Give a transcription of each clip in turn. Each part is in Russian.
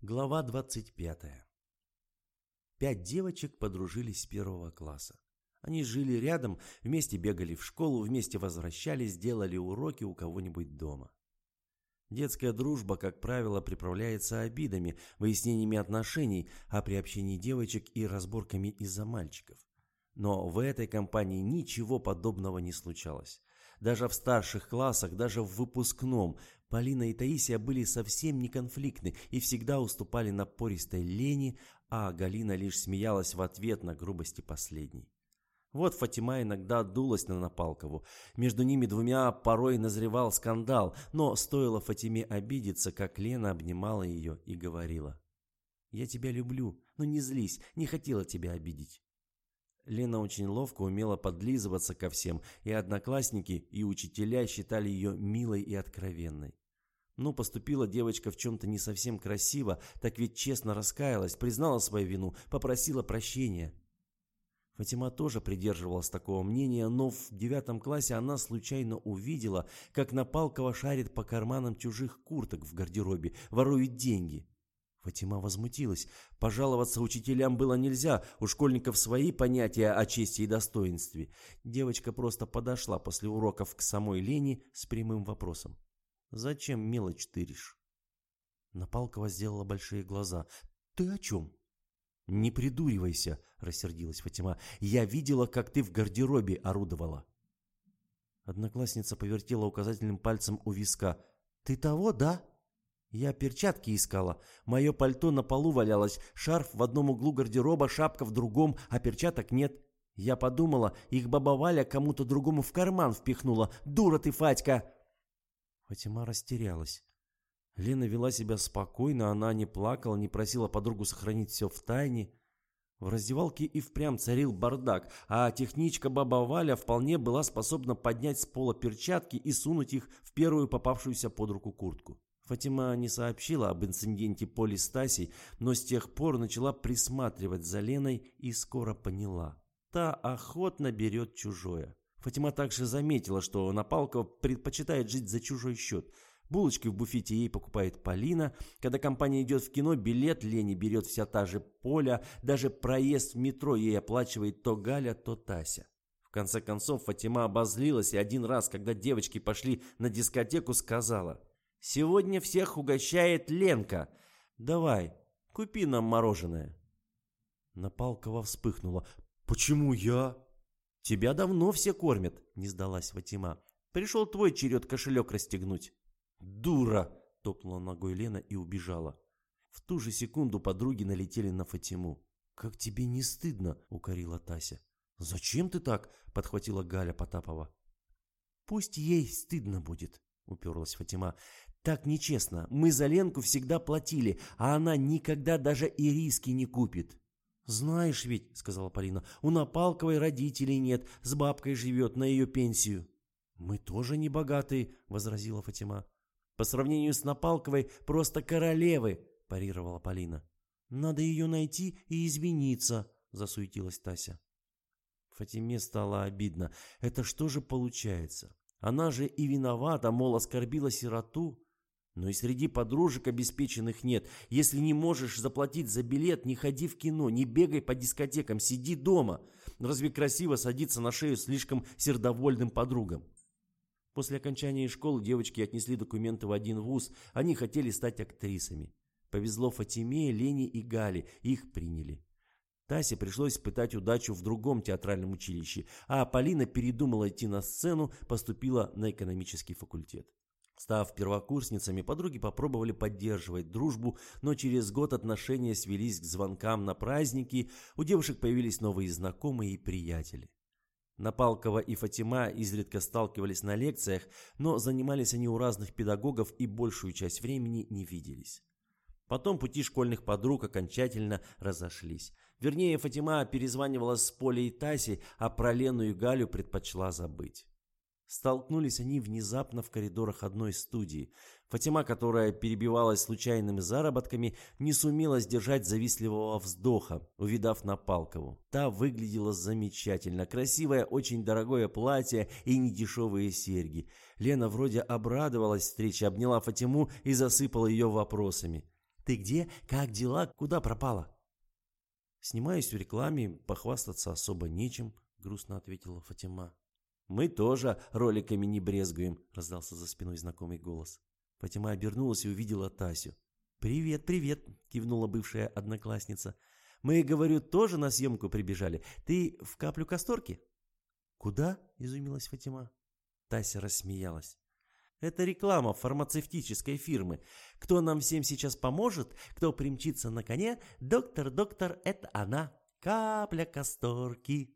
Глава 25. Пять девочек подружились с первого класса. Они жили рядом, вместе бегали в школу, вместе возвращались, делали уроки у кого-нибудь дома. Детская дружба, как правило, приправляется обидами, выяснениями отношений, а при общении девочек и разборками из-за мальчиков. Но в этой компании ничего подобного не случалось. Даже в старших классах, даже в выпускном, Полина и Таисия были совсем не конфликтны и всегда уступали напористой лени, а Галина лишь смеялась в ответ на грубости последней. Вот Фатима иногда дулась на Напалкову. Между ними двумя порой назревал скандал, но стоило Фатиме обидеться, как Лена обнимала ее и говорила. «Я тебя люблю, но не злись, не хотела тебя обидеть». Лена очень ловко умела подлизываться ко всем, и одноклассники, и учителя считали ее милой и откровенной. Ну, поступила девочка в чем-то не совсем красиво, так ведь честно раскаялась, признала свою вину, попросила прощения. Фатима тоже придерживалась такого мнения, но в девятом классе она случайно увидела, как Напалкова шарит по карманам чужих курток в гардеробе, ворует деньги. Фатима возмутилась. Пожаловаться учителям было нельзя, у школьников свои понятия о чести и достоинстве. Девочка просто подошла после уроков к самой Лене с прямым вопросом. «Зачем мелочь тыришь?» Напалкова сделала большие глаза. «Ты о чем?» «Не придуривайся», — рассердилась Фатима. «Я видела, как ты в гардеробе орудовала». Одноклассница повертела указательным пальцем у виска. «Ты того, да?» Я перчатки искала. Мое пальто на полу валялось, шарф в одном углу гардероба, шапка в другом, а перчаток нет. Я подумала, их баба Валя кому-то другому в карман впихнула. Дура ты, Фатька!» Фатима растерялась. Лена вела себя спокойно, она не плакала, не просила подругу сохранить все в тайне. В раздевалке и впрямь царил бардак, а техничка баба Валя вполне была способна поднять с пола перчатки и сунуть их в первую попавшуюся под руку куртку. Фатима не сообщила об инциденте Поли Стасей, но с тех пор начала присматривать за Леной и скоро поняла. Та охотно берет чужое. Фатима также заметила, что Напалкова предпочитает жить за чужой счет. Булочки в буфете ей покупает Полина. Когда компания идет в кино, билет Лене берет вся та же Поля. Даже проезд в метро ей оплачивает то Галя, то Тася. В конце концов, Фатима обозлилась и один раз, когда девочки пошли на дискотеку, сказала – Сегодня всех угощает Ленка. Давай, купи нам мороженое. Напалкова вспыхнула. Почему я? Тебя давно все кормят, не сдалась Фатима. Пришел твой черед кошелек расстегнуть. Дура! Топнула ногой Лена и убежала. В ту же секунду подруги налетели на Фатиму. «Как тебе не стыдно?» — укорила Тася. «Зачем ты так?» — подхватила Галя Потапова. «Пусть ей стыдно будет», — уперлась Фатима. Так нечестно. Мы за Ленку всегда платили, а она никогда даже и риски не купит. «Знаешь ведь», — сказала Полина, — «у Напалковой родителей нет, с бабкой живет на ее пенсию». «Мы тоже не богатые», — возразила Фатима. «По сравнению с Напалковой просто королевы», — парировала Полина. «Надо ее найти и извиниться», — засуетилась Тася. Фатиме стало обидно. «Это что же получается? Она же и виновата, мол, оскорбила сироту. Но и среди подружек обеспеченных нет. Если не можешь заплатить за билет, не ходи в кино, не бегай по дискотекам, сиди дома. Разве красиво садиться на шею слишком сердовольным подругам? После окончания школы девочки отнесли документы в один вуз. Они хотели стать актрисами. Повезло Фатиме, Лене и Гале. Их приняли. Тасе пришлось пытать удачу в другом театральном училище, а Полина передумала идти на сцену, поступила на экономический факультет. Став первокурсницами, подруги попробовали поддерживать дружбу, но через год отношения свелись к звонкам на праздники, у девушек появились новые знакомые и приятели. Напалкова и Фатима изредка сталкивались на лекциях, но занимались они у разных педагогов и большую часть времени не виделись. Потом пути школьных подруг окончательно разошлись. Вернее, Фатима перезванивала с Полей и Таси, а про Лену и Галю предпочла забыть. Столкнулись они внезапно в коридорах одной студии. Фатима, которая перебивалась случайными заработками, не сумела сдержать завистливого вздоха, увидав Напалкову. Та выглядела замечательно. Красивое, очень дорогое платье и недешевые серьги. Лена вроде обрадовалась встрече, обняла Фатиму и засыпала ее вопросами. Ты где? Как дела? Куда пропала?» «Снимаюсь в рекламе, похвастаться особо нечем», — грустно ответила Фатима. «Мы тоже роликами не брезгуем», — раздался за спиной знакомый голос. Фатима обернулась и увидела Тасю. «Привет, привет», — кивнула бывшая одноклассница. «Мы, говорю, тоже на съемку прибежали. Ты в каплю касторки?» «Куда?» — изумилась Фатима. Тася рассмеялась. Это реклама фармацевтической фирмы. Кто нам всем сейчас поможет, кто примчится на коне, доктор, доктор, это она. Капля касторки.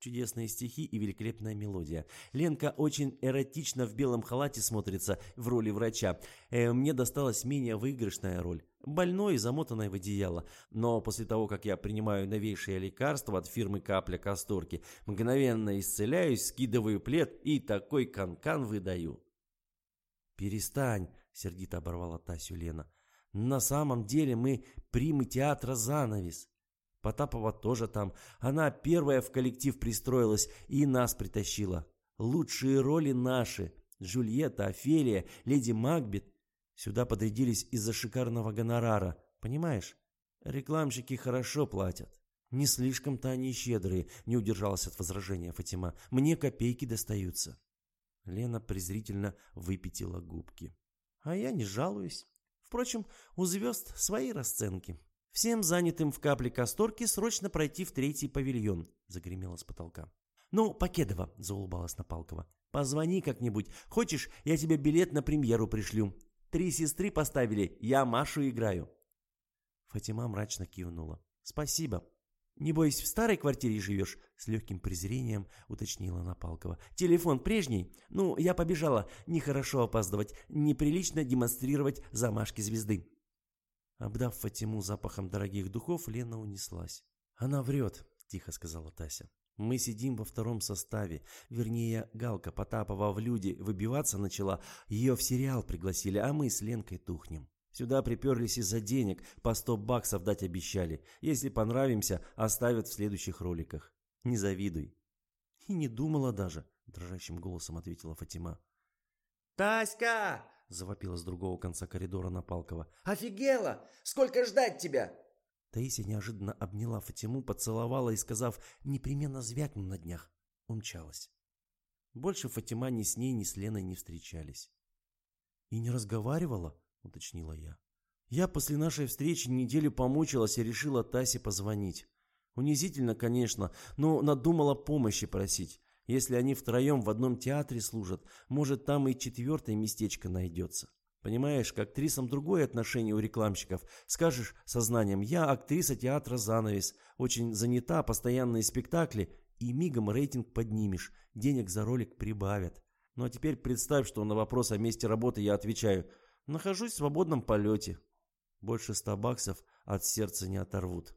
Чудесные стихи и великолепная мелодия. Ленка очень эротично в белом халате смотрится в роли врача. Э, мне досталась менее выигрышная роль. Больной, замотанной в одеяло. Но после того, как я принимаю новейшее лекарство от фирмы «Капля Касторки», мгновенно исцеляюсь, скидываю плед и такой канкан -кан выдаю. «Перестань!» — сердито оборвала Тасю Лена. «На самом деле мы примы театра «Занавес». Потапова тоже там. Она первая в коллектив пристроилась и нас притащила. Лучшие роли наши. Джульетта, Офелия, леди Макбет. Сюда подрядились из-за шикарного гонорара. Понимаешь? Рекламщики хорошо платят. Не слишком-то они щедрые, не удержалась от возражения Фатима. Мне копейки достаются. Лена презрительно выпятила губки. А я не жалуюсь. Впрочем, у звезд свои расценки. Всем занятым в капле касторки срочно пройти в третий павильон, загремело с потолка. «Ну, Покедова», — заулыбалась Напалкова, — «позвони как-нибудь. Хочешь, я тебе билет на премьеру пришлю. Три сестры поставили, я Машу играю». Фатима мрачно кивнула. «Спасибо. «Небось, в старой квартире живешь?» — с легким презрением уточнила Напалкова. «Телефон прежний? Ну, я побежала. Нехорошо опаздывать. Неприлично демонстрировать замашки звезды». Обдав Фатиму запахом дорогих духов, Лена унеслась. «Она врет», — тихо сказала Тася. «Мы сидим во втором составе. Вернее, Галка Потапова в люди выбиваться начала. Ее в сериал пригласили, а мы с Ленкой тухнем». Сюда приперлись из-за денег, по 100 баксов дать обещали. Если понравимся, оставят в следующих роликах. Не завидуй. И не думала даже, дрожащим голосом ответила Фатима. «Таська!» – завопила с другого конца коридора Напалкова. «Офигела! Сколько ждать тебя?» Таисия неожиданно обняла Фатиму, поцеловала и, сказав «непременно звякну на днях», умчалась. Больше Фатима ни с ней, ни с Леной не встречались. «И не разговаривала?» — уточнила я. Я после нашей встречи неделю помучилась и решила Тасе позвонить. Унизительно, конечно, но надумала помощи просить. Если они втроем в одном театре служат, может, там и четвертое местечко найдется. Понимаешь, к актрисам другое отношение у рекламщиков. Скажешь сознанием, я актриса театра «Занавес», очень занята, постоянные спектакли, и мигом рейтинг поднимешь, денег за ролик прибавят. Ну а теперь представь, что на вопрос о месте работы я отвечаю – Нахожусь в свободном полете. Больше ста баксов от сердца не оторвут.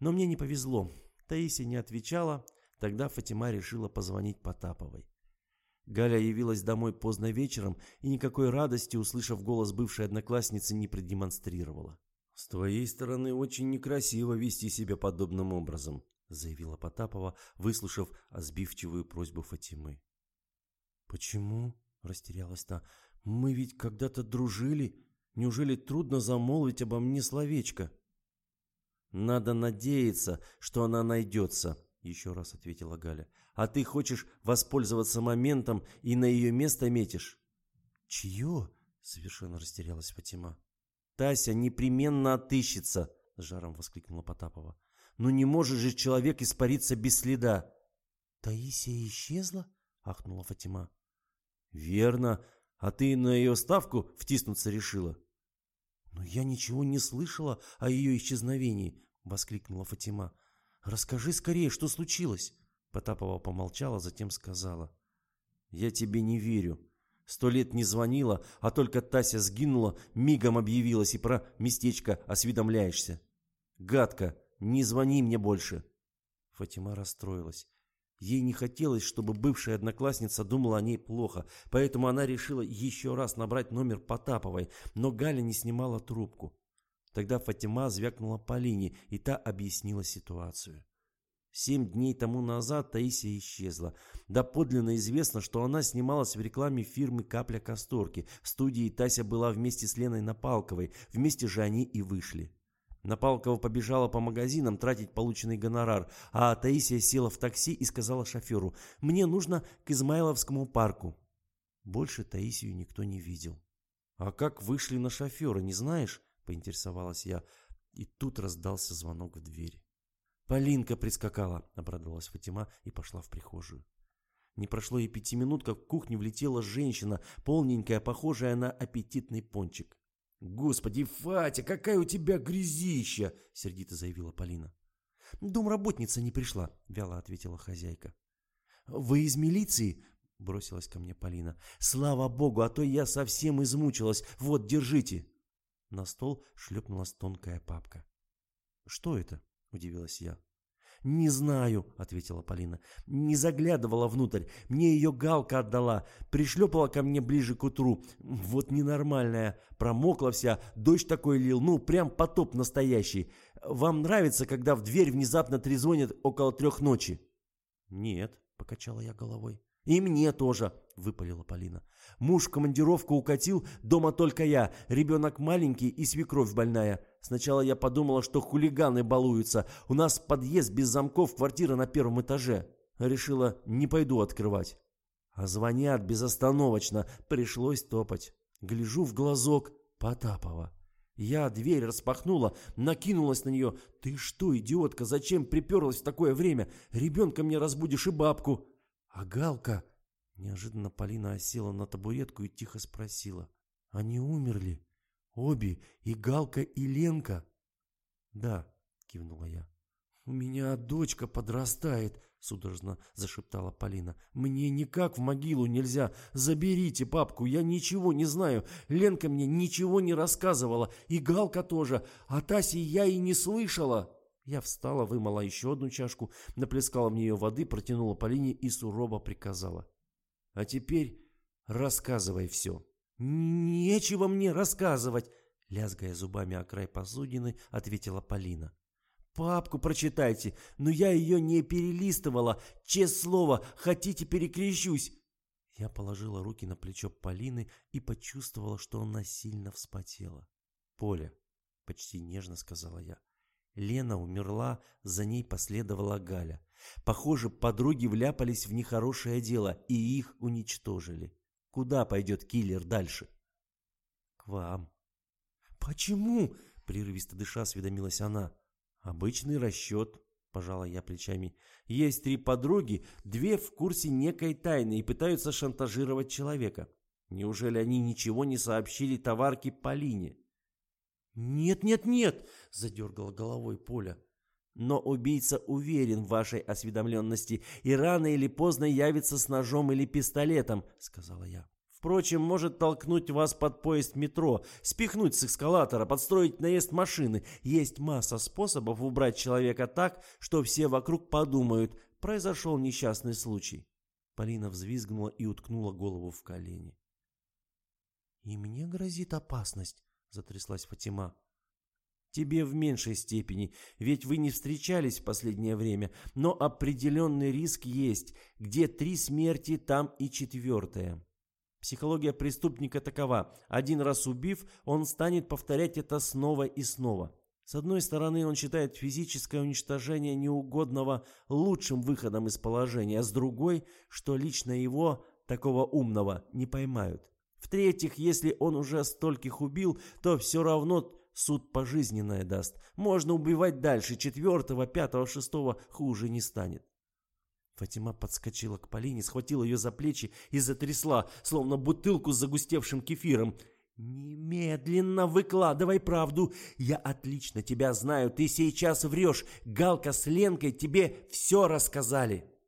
Но мне не повезло. Таисия не отвечала. Тогда Фатима решила позвонить Потаповой. Галя явилась домой поздно вечером и никакой радости, услышав голос бывшей одноклассницы, не продемонстрировала. «С твоей стороны очень некрасиво вести себя подобным образом», заявила Потапова, выслушав сбивчивую просьбу Фатимы. «Почему?» – растерялась та. Мы ведь когда-то дружили. Неужели трудно замолвить обо мне словечко? Надо надеяться, что она найдется, еще раз ответила Галя. А ты хочешь воспользоваться моментом и на ее место метишь? Чье? Совершенно растерялась Фатима. Тася непременно отыщется, с жаром воскликнула Потапова. Ну не может же человек испариться без следа. Таисия исчезла? ахнула Фатима. Верно, а ты на ее ставку втиснуться решила?» «Но я ничего не слышала о ее исчезновении», — воскликнула Фатима. «Расскажи скорее, что случилось?» Потапова помолчала, затем сказала. «Я тебе не верю. Сто лет не звонила, а только Тася сгинула, мигом объявилась и про местечко осведомляешься. Гадко, не звони мне больше». Фатима расстроилась. Ей не хотелось, чтобы бывшая одноклассница думала о ней плохо, поэтому она решила еще раз набрать номер Потаповой, но Галя не снимала трубку. Тогда Фатима звякнула Полине, и та объяснила ситуацию. Семь дней тому назад Таисия исчезла. Доподлинно известно, что она снималась в рекламе фирмы «Капля Касторки». В студии Тася была вместе с Леной Напалковой. Вместе же они и вышли. Напалкова побежала по магазинам тратить полученный гонорар, а Таисия села в такси и сказала шоферу «Мне нужно к Измайловскому парку». Больше Таисию никто не видел. «А как вышли на шофера, не знаешь?» – поинтересовалась я. И тут раздался звонок в дверь. «Полинка прискакала», – обрадовалась Фатима и пошла в прихожую. Не прошло и пяти минут, как в кухню влетела женщина, полненькая, похожая на аппетитный пончик. «Господи, Фатя, какая у тебя грязища!» — сердито заявила Полина. «Домработница не пришла», — вяло ответила хозяйка. «Вы из милиции?» — бросилась ко мне Полина. «Слава богу, а то я совсем измучилась. Вот, держите!» На стол шлепнулась тонкая папка. «Что это?» — удивилась я. «Не знаю», — ответила Полина. «Не заглядывала внутрь. Мне ее Галка отдала. Пришлепала ко мне ближе к утру. Вот ненормальная. Промокла вся. Дождь такой лил. Ну, прям потоп настоящий. Вам нравится, когда в дверь внезапно трезвонят около трех ночи?» «Нет», — покачала я головой. «И мне тоже», — выпалила Полина. «Муж в командировку укатил, дома только я, ребенок маленький и свекровь больная. Сначала я подумала, что хулиганы балуются. У нас подъезд без замков, квартира на первом этаже. Решила, не пойду открывать. А звонят безостановочно, пришлось топать. Гляжу в глазок Потапова. Я дверь распахнула, накинулась на нее. «Ты что, идиотка, зачем приперлась в такое время? Ребенка мне разбудишь и бабку». «А Галка...» Неожиданно Полина осела на табуретку и тихо спросила. «Они умерли?» Обе, и Галка, и Ленка. Да, кивнула я. У меня дочка подрастает, судорожно зашептала Полина. Мне никак в могилу нельзя. Заберите папку, я ничего не знаю. Ленка мне ничего не рассказывала, и Галка тоже. А Таси я и не слышала. Я встала, вымыла еще одну чашку, наплескала в нее воды, протянула Полине и сурово приказала. А теперь рассказывай все. «Нечего мне рассказывать!» Лязгая зубами о край посудины, ответила Полина. «Папку прочитайте, но я ее не перелистывала. Честное слово, хотите перекрещусь?» Я положила руки на плечо Полины и почувствовала, что она сильно вспотела. «Поля», — почти нежно сказала я, — Лена умерла, за ней последовала Галя. Похоже, подруги вляпались в нехорошее дело и их уничтожили. Куда пойдет киллер дальше? К вам. Почему? Прерывисто дыша осведомилась она. Обычный расчет, пожала я плечами. Есть три подруги, две в курсе некой тайны и пытаются шантажировать человека. Неужели они ничего не сообщили товарке Полине? «Нет, нет, нет!» – задергала головой Поля. «Но убийца уверен в вашей осведомленности и рано или поздно явится с ножом или пистолетом», – сказала я. Впрочем, может толкнуть вас под поезд метро, спихнуть с эскалатора, подстроить наезд машины. Есть масса способов убрать человека так, что все вокруг подумают, произошел несчастный случай. Полина взвизгнула и уткнула голову в колени. «И мне грозит опасность», — затряслась Фатима. «Тебе в меньшей степени, ведь вы не встречались в последнее время, но определенный риск есть. Где три смерти, там и четвертая». Психология преступника такова. Один раз убив, он станет повторять это снова и снова. С одной стороны, он считает физическое уничтожение неугодного лучшим выходом из положения, а с другой, что лично его, такого умного, не поймают. В-третьих, если он уже стольких убил, то все равно суд пожизненное даст. Можно убивать дальше, четвертого, пятого, шестого хуже не станет. Фатима подскочила к Полине, схватила ее за плечи и затрясла, словно бутылку с загустевшим кефиром. «Немедленно выкладывай правду. Я отлично тебя знаю. Ты сейчас врешь. Галка с Ленкой тебе все рассказали».